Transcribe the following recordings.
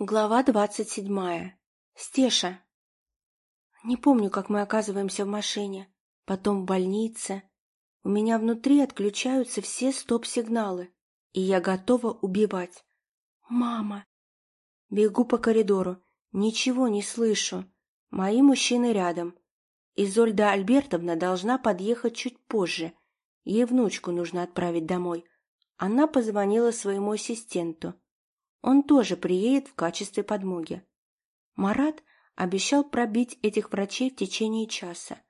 Глава двадцать седьмая. Стеша. Не помню, как мы оказываемся в машине, потом в больнице. У меня внутри отключаются все стоп-сигналы, и я готова убивать. Мама. Бегу по коридору, ничего не слышу. Мои мужчины рядом. Изольда Альбертовна должна подъехать чуть позже. Ей внучку нужно отправить домой. Она позвонила своему ассистенту. Он тоже приедет в качестве подмоги. Марат обещал пробить этих врачей в течение часа.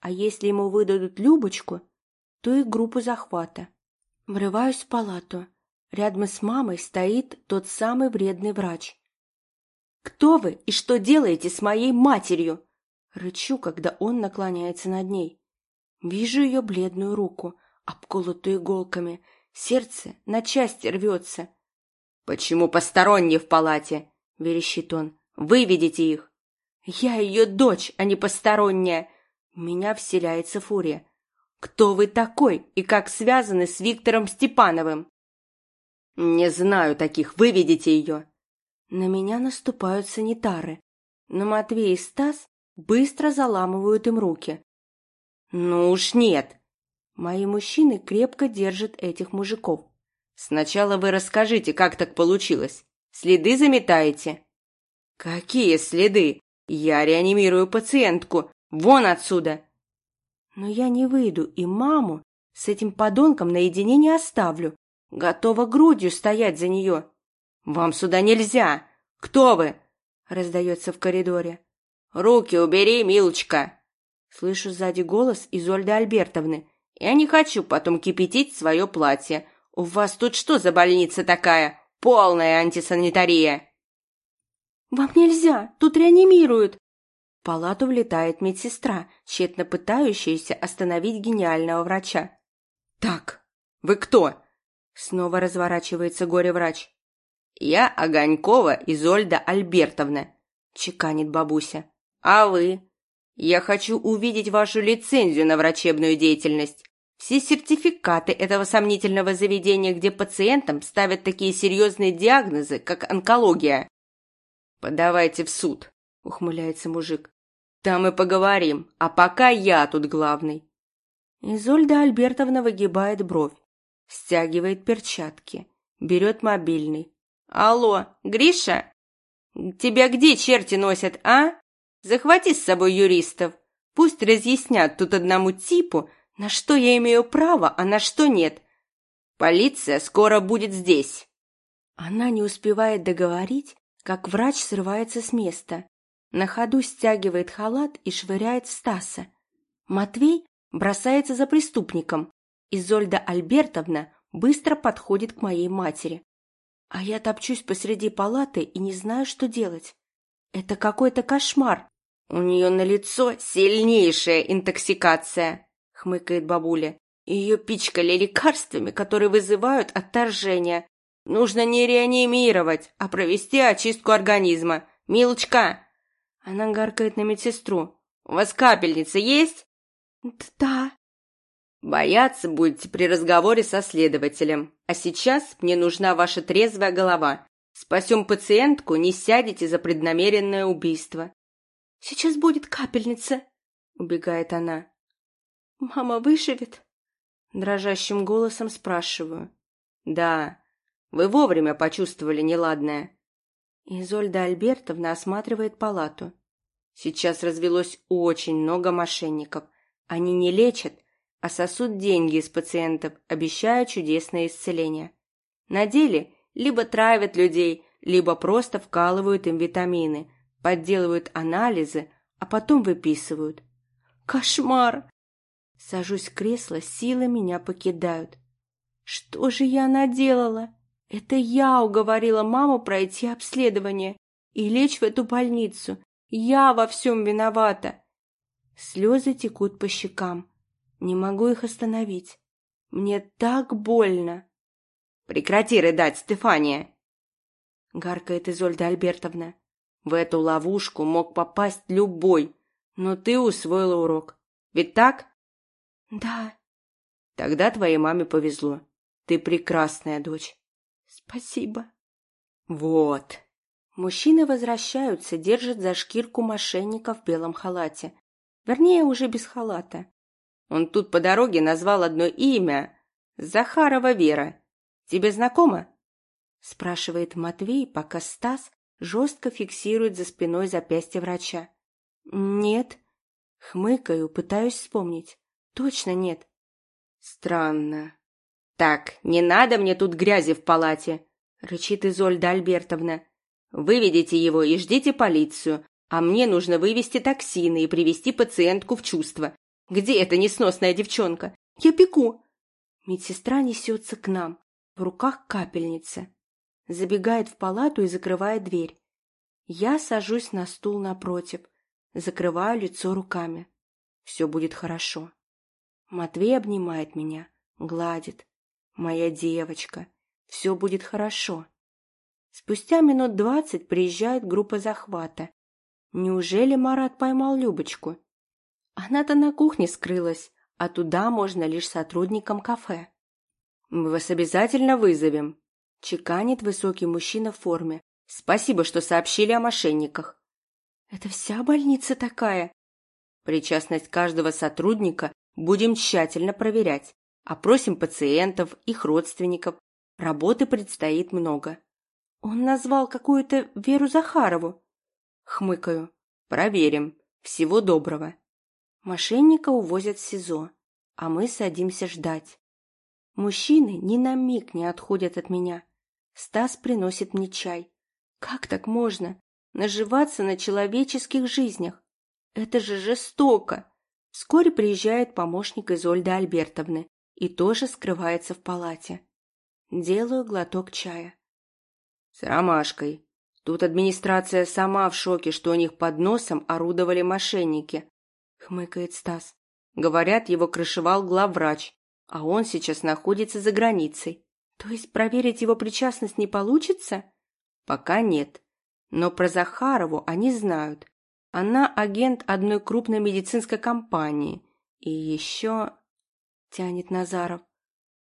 А если ему выдадут Любочку, то и группу захвата. Врываюсь в палату. Рядом с мамой стоит тот самый вредный врач. «Кто вы и что делаете с моей матерью?» Рычу, когда он наклоняется над ней. Вижу ее бледную руку, обколотую иголками. Сердце на части рвется. «Почему посторонние в палате?» — верещит он. «Выведите их!» «Я ее дочь, а не посторонняя!» Меня вселяется фурия. «Кто вы такой и как связаны с Виктором Степановым?» «Не знаю таких, выведите ее!» На меня наступают санитары, но Матвей и Стас быстро заламывают им руки. «Ну уж нет!» Мои мужчины крепко держат этих мужиков. Сначала вы расскажите, как так получилось. Следы заметаете? Какие следы? Я реанимирую пациентку. Вон отсюда. Но я не выйду и маму с этим подонком наедине не оставлю. Готова грудью стоять за нее. Вам сюда нельзя. Кто вы? Раздается в коридоре. Руки убери, милочка. Слышу сзади голос Изольды Альбертовны. Я не хочу потом кипятить свое платье. «У вас тут что за больница такая? Полная антисанитария!» «Вам нельзя! Тут реанимируют!» В палату влетает медсестра, тщетно пытающаяся остановить гениального врача. «Так, вы кто?» Снова разворачивается горе-врач. «Я Огонькова Изольда Альбертовна», — чеканит бабуся. «А вы?» «Я хочу увидеть вашу лицензию на врачебную деятельность все сертификаты этого сомнительного заведения, где пациентам ставят такие серьезные диагнозы, как онкология. «Подавайте в суд», — ухмыляется мужик. «Там и поговорим, а пока я тут главный». Изольда Альбертовна выгибает бровь, стягивает перчатки, берет мобильный. «Алло, Гриша? Тебя где черти носят, а? Захвати с собой юристов. Пусть разъяснят тут одному типу, на что я имею право, а на что нет? Полиция скоро будет здесь. Она не успевает договорить, как врач срывается с места. На ходу стягивает халат и швыряет в Стаса. Матвей бросается за преступником. Изольда Альбертовна быстро подходит к моей матери. А я топчусь посреди палаты и не знаю, что делать. Это какой-то кошмар. У нее на лицо сильнейшая интоксикация хмыкает бабуля. Ее пичкали лекарствами, которые вызывают отторжение. Нужно не реанимировать, а провести очистку организма. Милочка!» Она гаркает на медсестру. «У вас капельница есть?» «Да». «Бояться будете при разговоре со следователем. А сейчас мне нужна ваша трезвая голова. Спасем пациентку, не сядете за преднамеренное убийство». «Сейчас будет капельница», — убегает она. «Мама выживет?» Дрожащим голосом спрашиваю. «Да, вы вовремя почувствовали неладное». Изольда Альбертовна осматривает палату. Сейчас развелось очень много мошенников. Они не лечат, а сосут деньги из пациентов, обещая чудесное исцеление. На деле либо травят людей, либо просто вкалывают им витамины, подделывают анализы, а потом выписывают. Кошмар! Сажусь в кресло, силы меня покидают. Что же я наделала? Это я уговорила маму пройти обследование и лечь в эту больницу. Я во всем виновата. Слезы текут по щекам. Не могу их остановить. Мне так больно. Прекрати рыдать, Стефания! Гаркает Изольда Альбертовна. В эту ловушку мог попасть любой, но ты усвоила урок. Ведь так? Да. Тогда твоей маме повезло. Ты прекрасная дочь. Спасибо. Вот. Мужчины возвращаются, держат за шкирку мошенника в белом халате. Вернее, уже без халата. Он тут по дороге назвал одно имя. Захарова Вера. Тебе знакомо? Спрашивает Матвей, пока Стас жестко фиксирует за спиной запястье врача. Нет. Хмыкаю, пытаюсь вспомнить. Точно нет. Странно. Так, не надо мне тут грязи в палате, рычит Изольда Альбертовна. Выведите его и ждите полицию, а мне нужно вывести токсины и привести пациентку в чувство. Где эта несносная девчонка? Я пеку. Медсестра несется к нам, в руках капельница. Забегает в палату и закрывает дверь. Я сажусь на стул напротив, закрываю лицо руками. Все будет хорошо. Матвей обнимает меня, гладит. Моя девочка, все будет хорошо. Спустя минут двадцать приезжает группа захвата. Неужели Марат поймал Любочку? Она-то на кухне скрылась, а туда можно лишь сотрудникам кафе. «Мы вас обязательно вызовем», — чеканит высокий мужчина в форме. «Спасибо, что сообщили о мошенниках». «Это вся больница такая?» «Причастность каждого сотрудника будем тщательно проверять. Опросим пациентов, их родственников. Работы предстоит много». Он назвал какую-то Веру Захарову. Хмыкаю. Проверим. Всего доброго. Мошенника увозят в СИЗО, а мы садимся ждать. Мужчины ни на миг не отходят от меня. Стас приносит мне чай. Как так можно? Наживаться на человеческих жизнях? Это же жестоко. Вскоре приезжает помощник Изольды Альбертовны и тоже скрывается в палате. Делаю глоток чая. С ромашкой. Тут администрация сама в шоке, что у них под носом орудовали мошенники. Хмыкает Стас. Говорят, его крышевал главврач, а он сейчас находится за границей. То есть проверить его причастность не получится? Пока нет. Но про Захарову они знают. Она агент одной крупной медицинской компании. И еще... Тянет Назаров.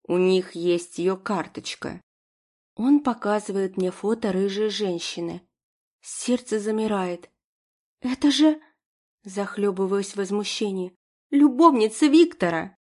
У них есть ее карточка. Он показывает мне фото рыжей женщины. Сердце замирает. «Это же...» Захлебываюсь в возмущении. «Любовница Виктора!»